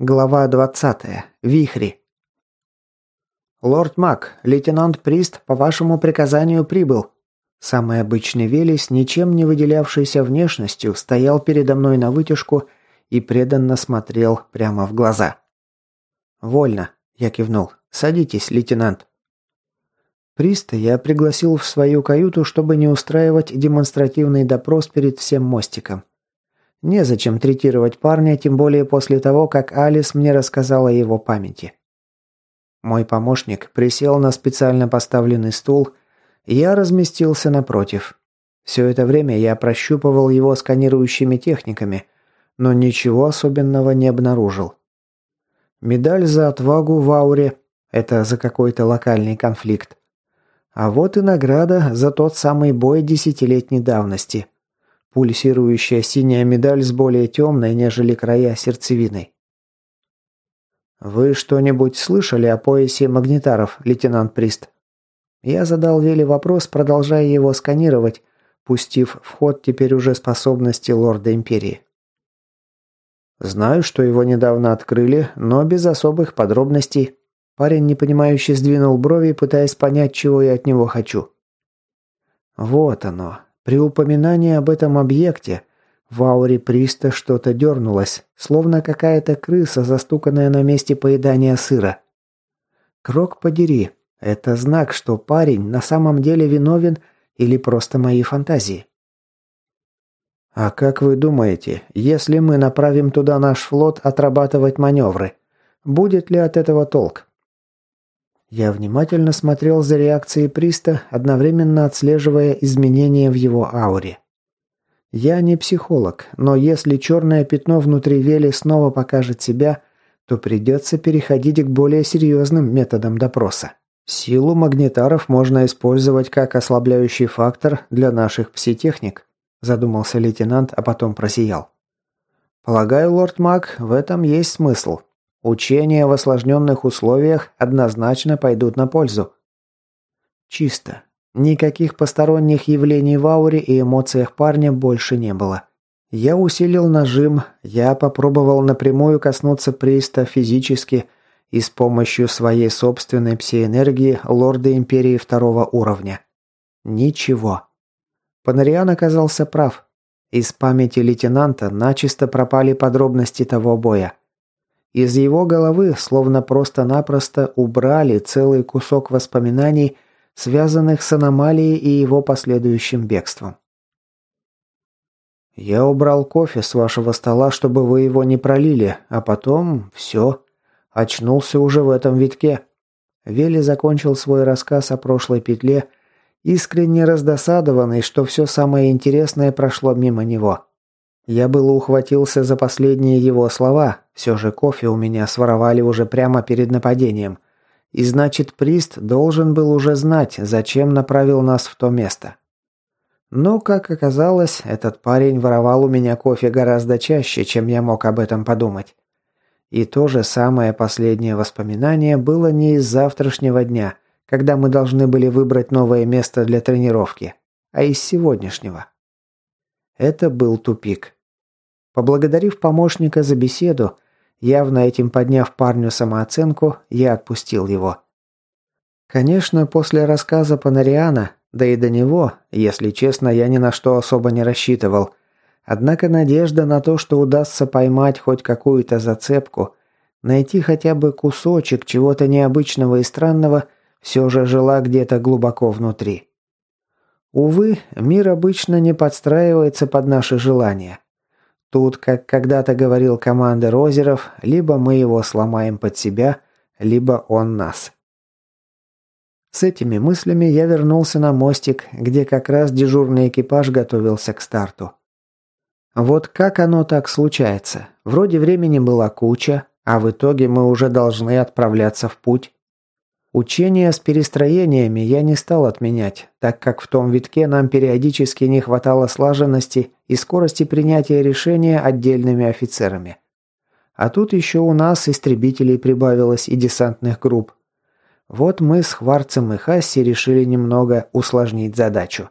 Глава 20. Вихри. «Лорд Мак, лейтенант Прист по вашему приказанию прибыл». Самый обычный Велес, ничем не выделявшийся внешностью, стоял передо мной на вытяжку и преданно смотрел прямо в глаза. «Вольно», – я кивнул. «Садитесь, лейтенант». Приста я пригласил в свою каюту, чтобы не устраивать демонстративный допрос перед всем мостиком. Незачем третировать парня, тем более после того, как Алис мне рассказала о его памяти. Мой помощник присел на специально поставленный стул, я разместился напротив. Все это время я прощупывал его сканирующими техниками, но ничего особенного не обнаружил. Медаль за отвагу в ауре – это за какой-то локальный конфликт. А вот и награда за тот самый бой десятилетней давности – Пульсирующая синяя медаль с более темной, нежели края сердцевиной. «Вы что-нибудь слышали о поясе магнитаров, лейтенант Прист?» Я задал Веле вопрос, продолжая его сканировать, пустив в ход теперь уже способности лорда Империи. «Знаю, что его недавно открыли, но без особых подробностей». Парень, непонимающе, сдвинул брови, пытаясь понять, чего я от него хочу. «Вот оно. При упоминании об этом объекте в ауре Приста что-то дернулось, словно какая-то крыса, застуканная на месте поедания сыра. Крок подери, это знак, что парень на самом деле виновен или просто мои фантазии. А как вы думаете, если мы направим туда наш флот отрабатывать маневры, будет ли от этого толк? Я внимательно смотрел за реакцией Приста, одновременно отслеживая изменения в его ауре. Я не психолог, но если черное пятно внутри Вели снова покажет себя, то придется переходить к более серьезным методам допроса. Силу магнитаров можно использовать как ослабляющий фактор для наших пситехник, задумался лейтенант, а потом просиял. Полагаю, лорд Мак, в этом есть смысл. Учения в осложненных условиях однозначно пойдут на пользу. Чисто. Никаких посторонних явлений в ауре и эмоциях парня больше не было. Я усилил нажим, я попробовал напрямую коснуться Приста физически и с помощью своей собственной псиэнергии лорда Империи второго уровня. Ничего. Панариан оказался прав. Из памяти лейтенанта начисто пропали подробности того боя. Из его головы словно просто-напросто убрали целый кусок воспоминаний, связанных с аномалией и его последующим бегством. «Я убрал кофе с вашего стола, чтобы вы его не пролили, а потом все. Очнулся уже в этом витке». Вели закончил свой рассказ о прошлой петле, искренне раздосадованный, что все самое интересное прошло мимо него. Я было ухватился за последние его слова, все же кофе у меня своровали уже прямо перед нападением. И значит, Прист должен был уже знать, зачем направил нас в то место. Но, как оказалось, этот парень воровал у меня кофе гораздо чаще, чем я мог об этом подумать. И то же самое последнее воспоминание было не из завтрашнего дня, когда мы должны были выбрать новое место для тренировки, а из сегодняшнего. Это был тупик. Поблагодарив помощника за беседу, явно этим подняв парню самооценку, я отпустил его. Конечно, после рассказа Панариана, да и до него, если честно, я ни на что особо не рассчитывал. Однако надежда на то, что удастся поймать хоть какую-то зацепку, найти хотя бы кусочек чего-то необычного и странного, все же жила где-то глубоко внутри. Увы, мир обычно не подстраивается под наши желания. Тут, как когда-то говорил командир Озеров, либо мы его сломаем под себя, либо он нас. С этими мыслями я вернулся на мостик, где как раз дежурный экипаж готовился к старту. Вот как оно так случается? Вроде времени была куча, а в итоге мы уже должны отправляться в путь. Учения с перестроениями я не стал отменять, так как в том витке нам периодически не хватало слаженности и скорости принятия решения отдельными офицерами. А тут еще у нас истребителей прибавилось и десантных групп. Вот мы с Хварцем и Хасси решили немного усложнить задачу.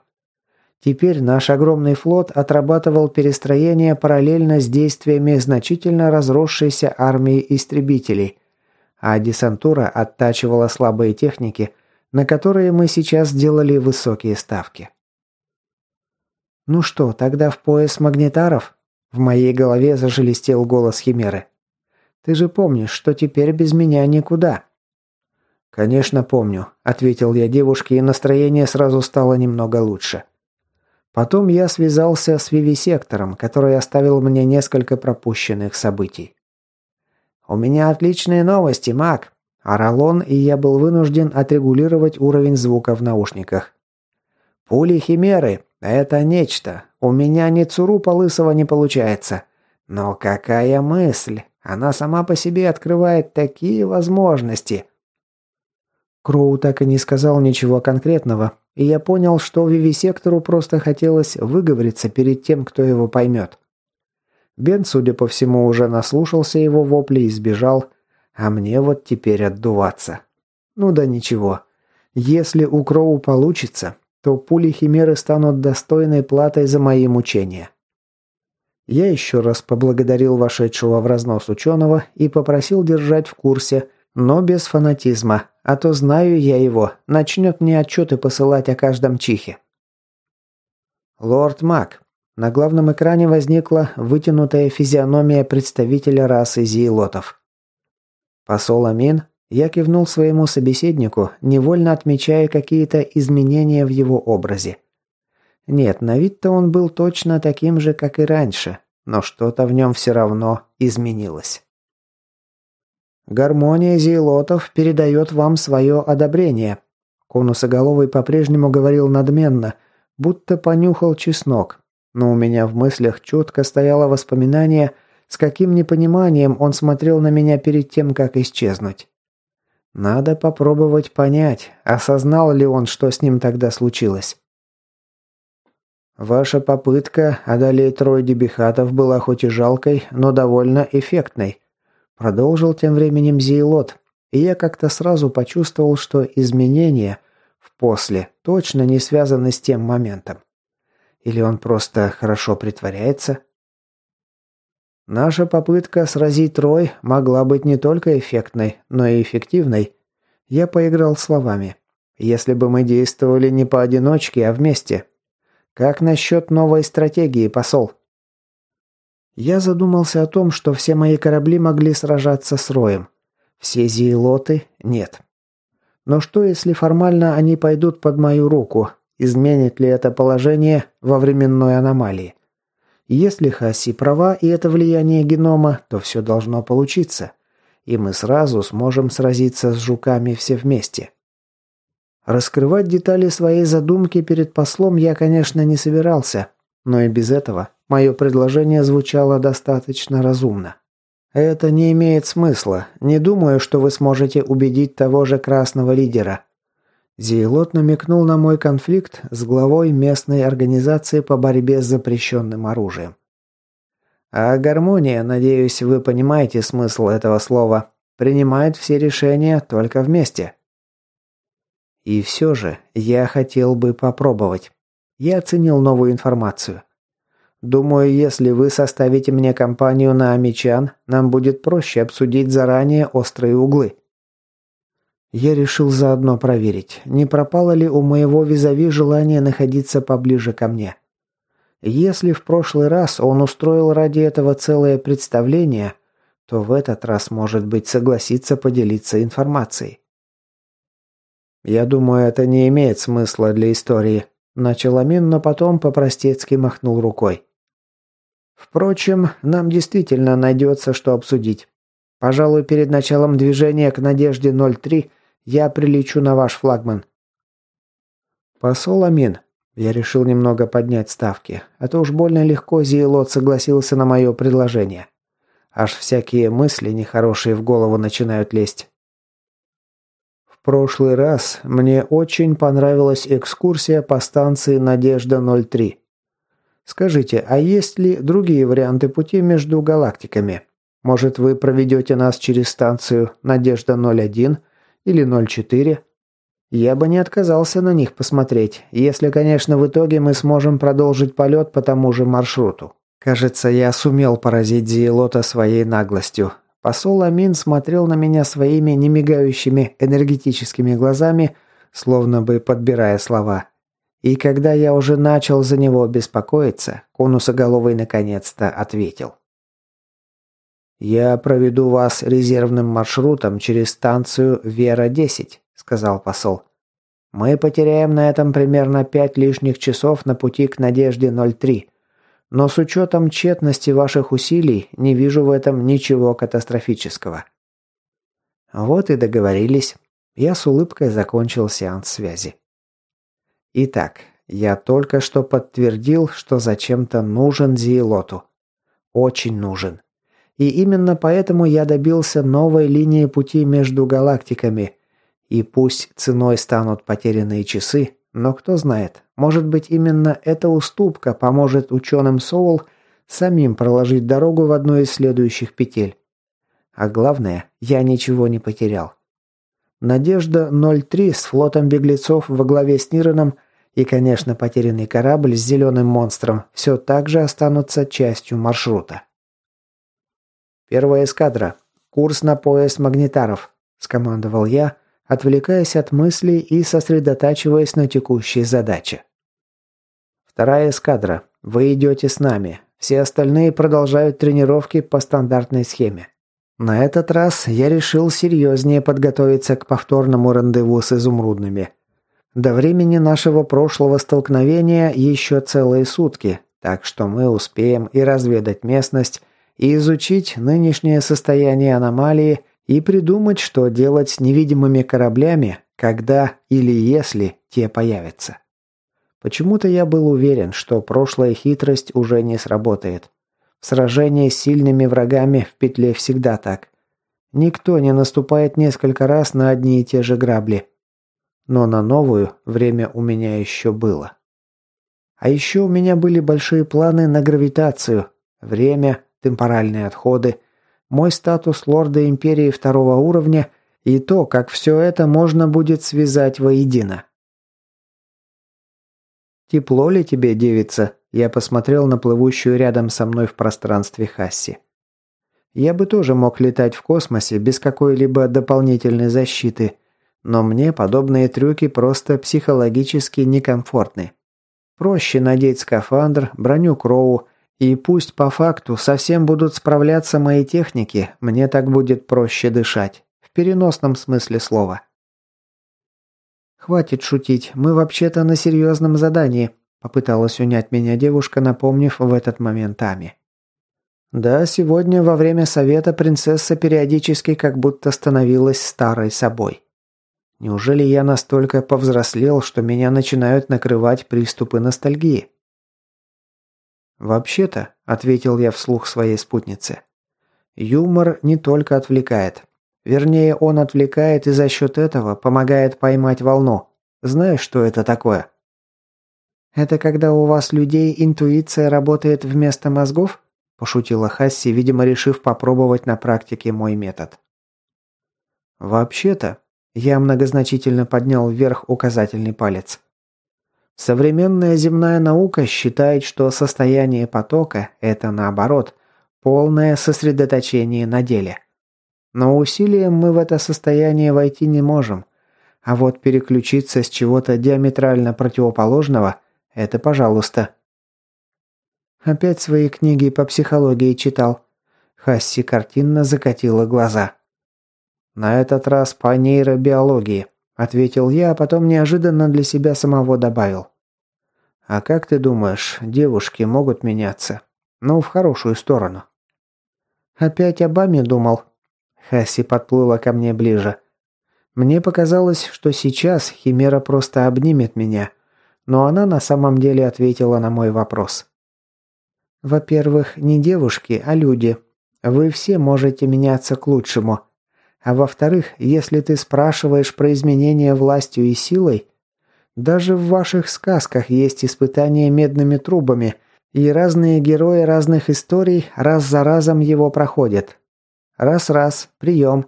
Теперь наш огромный флот отрабатывал перестроение параллельно с действиями значительно разросшейся армии истребителей, а десантура оттачивала слабые техники, на которые мы сейчас делали высокие ставки. «Ну что, тогда в пояс магнитаров?» В моей голове зашелестел голос Химеры. «Ты же помнишь, что теперь без меня никуда». «Конечно помню», — ответил я девушке, и настроение сразу стало немного лучше. Потом я связался с вивисектором, который оставил мне несколько пропущенных событий. «У меня отличные новости, Мак!» Орал он, и я был вынужден отрегулировать уровень звука в наушниках. «Пули Химеры — это нечто. У меня ни цурупа лысого не получается. Но какая мысль! Она сама по себе открывает такие возможности!» Кроу так и не сказал ничего конкретного, и я понял, что Вивисектору просто хотелось выговориться перед тем, кто его поймет. Бен, судя по всему, уже наслушался его воплей и сбежал, а мне вот теперь отдуваться. Ну да ничего. Если у Кроу получится, то пули Химеры станут достойной платой за мои мучения. Я еще раз поблагодарил вошедшего в разнос ученого и попросил держать в курсе, но без фанатизма, а то знаю я его, начнет мне отчеты посылать о каждом чихе. Лорд Мак. На главном экране возникла вытянутая физиономия представителя расы зиелотов. Посол Амин, я кивнул своему собеседнику, невольно отмечая какие-то изменения в его образе. Нет, на вид-то он был точно таким же, как и раньше, но что-то в нем все равно изменилось. Гармония зейлотов передает вам свое одобрение. Конусоголовый по-прежнему говорил надменно, будто понюхал чеснок. Но у меня в мыслях четко стояло воспоминание, с каким непониманием он смотрел на меня перед тем, как исчезнуть. Надо попробовать понять, осознал ли он, что с ним тогда случилось. Ваша попытка одолеть трое дебихатов была хоть и жалкой, но довольно эффектной. Продолжил тем временем Зейлот, и я как-то сразу почувствовал, что изменения в «после» точно не связаны с тем моментом. Или он просто хорошо притворяется? Наша попытка сразить Трой могла быть не только эффектной, но и эффективной. Я поиграл словами. Если бы мы действовали не поодиночке, а вместе. Как насчет новой стратегии, посол? Я задумался о том, что все мои корабли могли сражаться с Роем. Все зиелоты – нет. Но что, если формально они пойдут под мою руку? Изменит ли это положение во временной аномалии? Если Хаси права и это влияние генома, то все должно получиться. И мы сразу сможем сразиться с жуками все вместе. Раскрывать детали своей задумки перед послом я, конечно, не собирался, но и без этого Мое предложение звучало достаточно разумно. «Это не имеет смысла. Не думаю, что вы сможете убедить того же красного лидера». Зиелот намекнул на мой конфликт с главой местной организации по борьбе с запрещенным оружием. А гармония, надеюсь, вы понимаете смысл этого слова, принимает все решения только вместе. И все же я хотел бы попробовать. Я оценил новую информацию. Думаю, если вы составите мне компанию на Амичан, нам будет проще обсудить заранее острые углы. Я решил заодно проверить, не пропало ли у моего визави желание находиться поближе ко мне. Если в прошлый раз он устроил ради этого целое представление, то в этот раз, может быть, согласится поделиться информацией. Я думаю, это не имеет смысла для истории, начал Амин, но потом по-простецки махнул рукой. Впрочем, нам действительно найдется, что обсудить. Пожалуй, перед началом движения к Надежде-03 я прилечу на ваш флагман. Посол Амин. Я решил немного поднять ставки, а то уж больно легко Зиелот согласился на мое предложение. Аж всякие мысли нехорошие в голову начинают лезть. В прошлый раз мне очень понравилась экскурсия по станции Надежда-03. Скажите, а есть ли другие варианты пути между галактиками? Может, вы проведете нас через станцию Надежда-01 или 04? Я бы не отказался на них посмотреть, если, конечно, в итоге мы сможем продолжить полет по тому же маршруту. Кажется, я сумел поразить Зиелота своей наглостью. Посол Амин смотрел на меня своими немигающими энергетическими глазами, словно бы подбирая слова. И когда я уже начал за него беспокоиться, конусоголовый наконец-то ответил. «Я проведу вас резервным маршрутом через станцию Вера-10 сказал посол. «Мы потеряем на этом примерно пять лишних часов на пути к Надежде-03. Но с учетом тщетности ваших усилий, не вижу в этом ничего катастрофического». Вот и договорились. Я с улыбкой закончил сеанс связи. Итак, я только что подтвердил, что зачем-то нужен Зиелоту. Очень нужен. И именно поэтому я добился новой линии пути между галактиками, и пусть ценой станут потерянные часы, но кто знает, может быть именно эта уступка поможет ученым Соул самим проложить дорогу в одну из следующих петель. А главное, я ничего не потерял. Надежда 03 с флотом беглецов во главе с Нироном и, конечно, потерянный корабль с зеленым монстром все так же останутся частью маршрута. «Первая эскадра. Курс на пояс магнитаров», – скомандовал я, отвлекаясь от мыслей и сосредотачиваясь на текущей задаче. Вторая эскадра. Вы идете с нами. Все остальные продолжают тренировки по стандартной схеме. На этот раз я решил серьезнее подготовиться к повторному рандеву с изумрудными. До времени нашего прошлого столкновения еще целые сутки, так что мы успеем и разведать местность, и изучить нынешнее состояние аномалии – и придумать, что делать с невидимыми кораблями, когда или если те появятся. Почему-то я был уверен, что прошлая хитрость уже не сработает. В сражении с сильными врагами в петле всегда так. Никто не наступает несколько раз на одни и те же грабли. Но на новую время у меня еще было. А еще у меня были большие планы на гравитацию, время, темпоральные отходы, мой статус лорда Империи второго уровня и то, как все это можно будет связать воедино. «Тепло ли тебе, девица?» Я посмотрел на плывущую рядом со мной в пространстве Хасси. Я бы тоже мог летать в космосе без какой-либо дополнительной защиты, но мне подобные трюки просто психологически некомфортны. Проще надеть скафандр, броню Кроу и пусть по факту совсем будут справляться мои техники, мне так будет проще дышать. В переносном смысле слова. «Хватит шутить, мы вообще-то на серьезном задании», попыталась унять меня девушка, напомнив в этот момент Ами. Да, сегодня во время совета принцесса периодически как будто становилась старой собой. Неужели я настолько повзрослел, что меня начинают накрывать приступы ностальгии? «Вообще-то», – ответил я вслух своей спутнице, – «юмор не только отвлекает. Вернее, он отвлекает и за счет этого помогает поймать волну. Знаешь, что это такое?» «Это когда у вас людей интуиция работает вместо мозгов?» – пошутила Хасси, видимо, решив попробовать на практике мой метод. «Вообще-то», – я многозначительно поднял вверх указательный палец – Современная земная наука считает, что состояние потока – это наоборот, полное сосредоточение на деле. Но усилием мы в это состояние войти не можем. А вот переключиться с чего-то диаметрально противоположного – это пожалуйста. Опять свои книги по психологии читал. Хасси картинно закатила глаза. На этот раз по нейробиологии. – ответил я, а потом неожиданно для себя самого добавил. «А как ты думаешь, девушки могут меняться? Ну, в хорошую сторону». «Опять об Аме думал?» Хасси подплыла ко мне ближе. Мне показалось, что сейчас Химера просто обнимет меня, но она на самом деле ответила на мой вопрос. «Во-первых, не девушки, а люди. Вы все можете меняться к лучшему. А во-вторых, если ты спрашиваешь про изменения властью и силой, даже в ваших сказках есть испытания медными трубами, и разные герои разных историй раз за разом его проходят. Раз-раз, прием.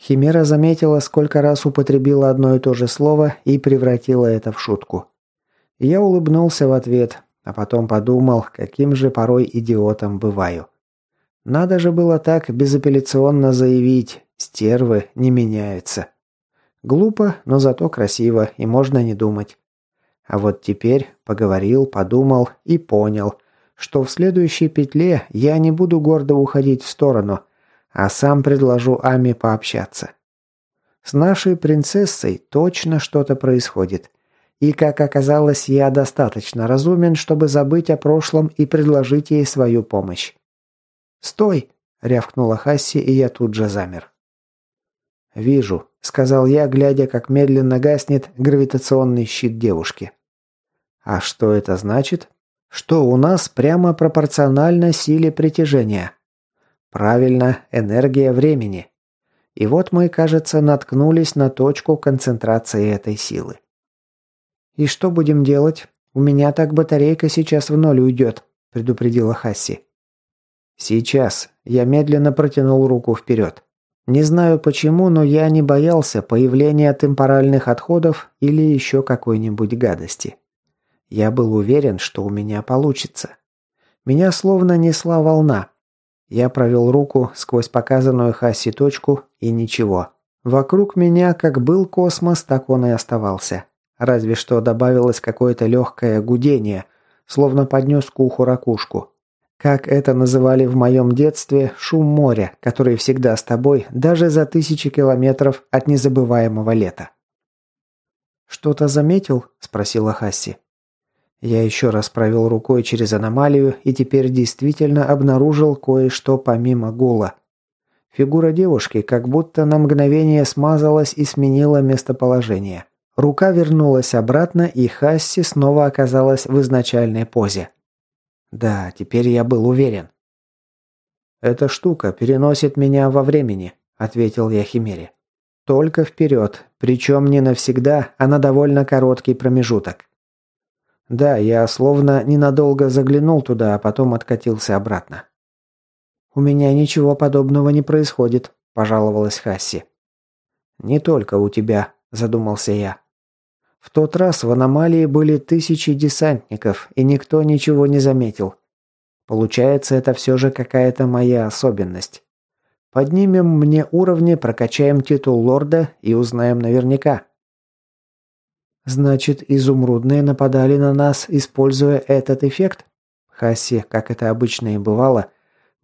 Химера заметила, сколько раз употребила одно и то же слово и превратила это в шутку. Я улыбнулся в ответ, а потом подумал, каким же порой идиотом бываю. Надо же было так безапелляционно заявить «стервы не меняются». Глупо, но зато красиво, и можно не думать. А вот теперь поговорил, подумал и понял, что в следующей петле я не буду гордо уходить в сторону, а сам предложу Ами пообщаться. С нашей принцессой точно что-то происходит. И, как оказалось, я достаточно разумен, чтобы забыть о прошлом и предложить ей свою помощь. «Стой!» – рявкнула Хасси, и я тут же замер. «Вижу», – сказал я, глядя, как медленно гаснет гравитационный щит девушки. «А что это значит?» «Что у нас прямо пропорционально силе притяжения?» «Правильно, энергия времени». И вот мы, кажется, наткнулись на точку концентрации этой силы. «И что будем делать? У меня так батарейка сейчас в ноль уйдет», – предупредила Хасси. «Сейчас». Я медленно протянул руку вперед. Не знаю почему, но я не боялся появления темпоральных отходов или еще какой-нибудь гадости. Я был уверен, что у меня получится. Меня словно несла волна. Я провел руку сквозь показанную Хасси точку и ничего. Вокруг меня как был космос, так он и оставался. Разве что добавилось какое-то легкое гудение, словно поднес к уху ракушку. Как это называли в моем детстве, шум моря, который всегда с тобой, даже за тысячи километров от незабываемого лета. «Что-то заметил?» – спросила Хасси. Я еще раз провел рукой через аномалию и теперь действительно обнаружил кое-что помимо гула. Фигура девушки как будто на мгновение смазалась и сменила местоположение. Рука вернулась обратно, и Хасси снова оказалась в изначальной позе. Да, теперь я был уверен. «Эта штука переносит меня во времени», — ответил я Химере. «Только вперед, причем не навсегда, а на довольно короткий промежуток». Да, я словно ненадолго заглянул туда, а потом откатился обратно. «У меня ничего подобного не происходит», – пожаловалась Хасси. «Не только у тебя», – задумался я. В тот раз в аномалии были тысячи десантников, и никто ничего не заметил. Получается, это все же какая-то моя особенность. Поднимем мне уровни, прокачаем титул лорда и узнаем наверняка. Значит, изумрудные нападали на нас, используя этот эффект? Хасси, как это обычно и бывало,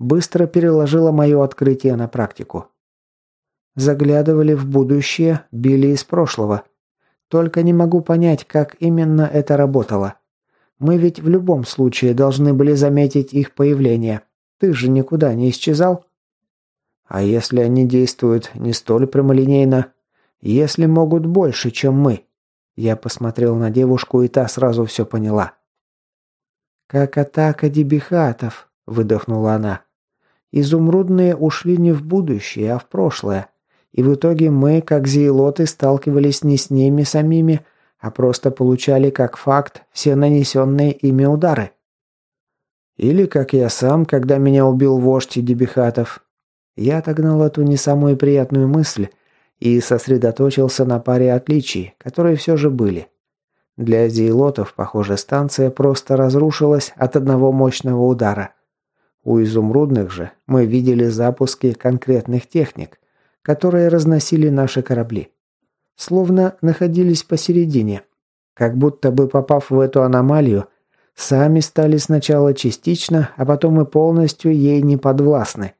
быстро переложила мое открытие на практику. Заглядывали в будущее, били из прошлого. Только не могу понять, как именно это работало. Мы ведь в любом случае должны были заметить их появление. Ты же никуда не исчезал. А если они действуют не столь прямолинейно? Если могут больше, чем мы? Я посмотрел на девушку, и та сразу все поняла. «Как атака дебихатов», — выдохнула она. «Изумрудные ушли не в будущее, а в прошлое. И в итоге мы, как зейлоты, сталкивались не с ними самими, а просто получали как факт все нанесенные ими удары. Или как я сам, когда меня убил вождь Дебихатов. Я отогнал эту не самую приятную мысль и сосредоточился на паре отличий, которые все же были. Для зейлотов, похоже, станция просто разрушилась от одного мощного удара. У изумрудных же мы видели запуски конкретных техник, которые разносили наши корабли. Словно находились посередине. Как будто бы попав в эту аномалию, сами стали сначала частично, а потом и полностью ей не подвластны.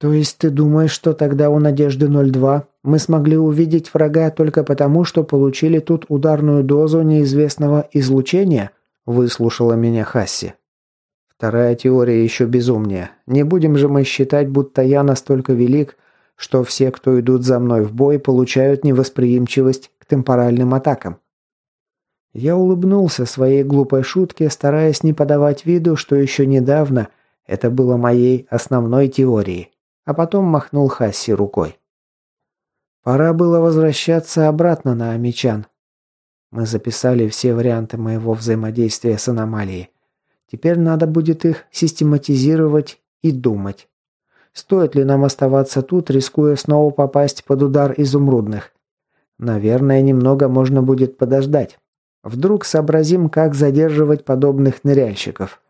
«То есть ты думаешь, что тогда у Надежды-02 мы смогли увидеть врага только потому, что получили тут ударную дозу неизвестного излучения?» – выслушала меня Хасси. Вторая теория еще безумнее. Не будем же мы считать, будто я настолько велик, что все, кто идут за мной в бой, получают невосприимчивость к темпоральным атакам. Я улыбнулся своей глупой шутке, стараясь не подавать виду, что еще недавно это было моей основной теорией, а потом махнул Хасси рукой. Пора было возвращаться обратно на Амичан. Мы записали все варианты моего взаимодействия с аномалией. Теперь надо будет их систематизировать и думать. Стоит ли нам оставаться тут, рискуя снова попасть под удар изумрудных? Наверное, немного можно будет подождать. Вдруг сообразим, как задерживать подобных ныряльщиков.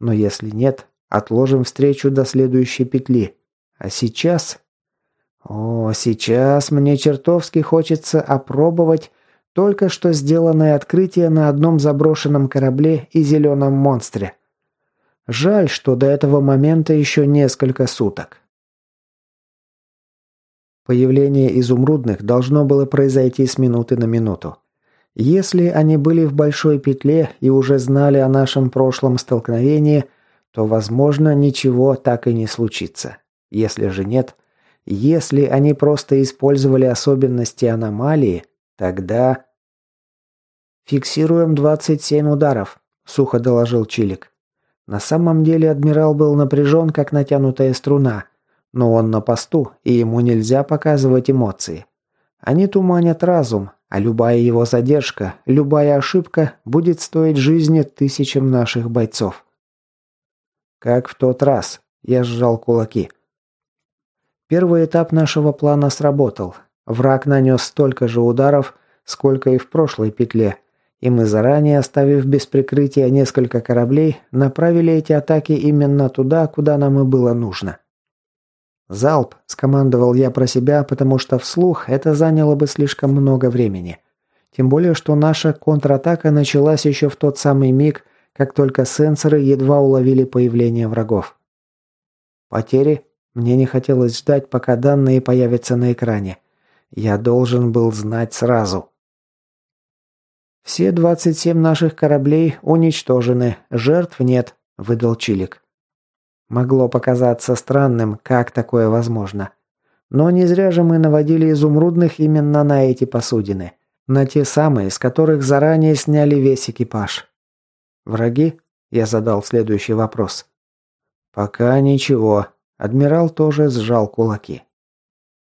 Но если нет, отложим встречу до следующей петли. А сейчас... О, сейчас мне чертовски хочется опробовать только что сделанное открытие на одном заброшенном корабле и зеленом монстре. Жаль, что до этого момента еще несколько суток. Появление изумрудных должно было произойти с минуты на минуту. Если они были в большой петле и уже знали о нашем прошлом столкновении, то, возможно, ничего так и не случится. Если же нет, если они просто использовали особенности аномалии, тогда... «Фиксируем 27 ударов», — сухо доложил Чилик. На самом деле адмирал был напряжен, как натянутая струна, но он на посту, и ему нельзя показывать эмоции. Они туманят разум, а любая его задержка, любая ошибка будет стоить жизни тысячам наших бойцов. Как в тот раз, я сжал кулаки. Первый этап нашего плана сработал. Враг нанес столько же ударов, сколько и в прошлой петле, и мы заранее, оставив без прикрытия несколько кораблей, направили эти атаки именно туда, куда нам и было нужно. «Залп!» – скомандовал я про себя, потому что вслух это заняло бы слишком много времени. Тем более, что наша контратака началась еще в тот самый миг, как только сенсоры едва уловили появление врагов. Потери? Мне не хотелось ждать, пока данные появятся на экране. Я должен был знать сразу. «Все 27 наших кораблей уничтожены, жертв нет», – выдал Чилик. Могло показаться странным, как такое возможно. Но не зря же мы наводили изумрудных именно на эти посудины. На те самые, с которых заранее сняли весь экипаж. «Враги?» – я задал следующий вопрос. «Пока ничего». Адмирал тоже сжал кулаки.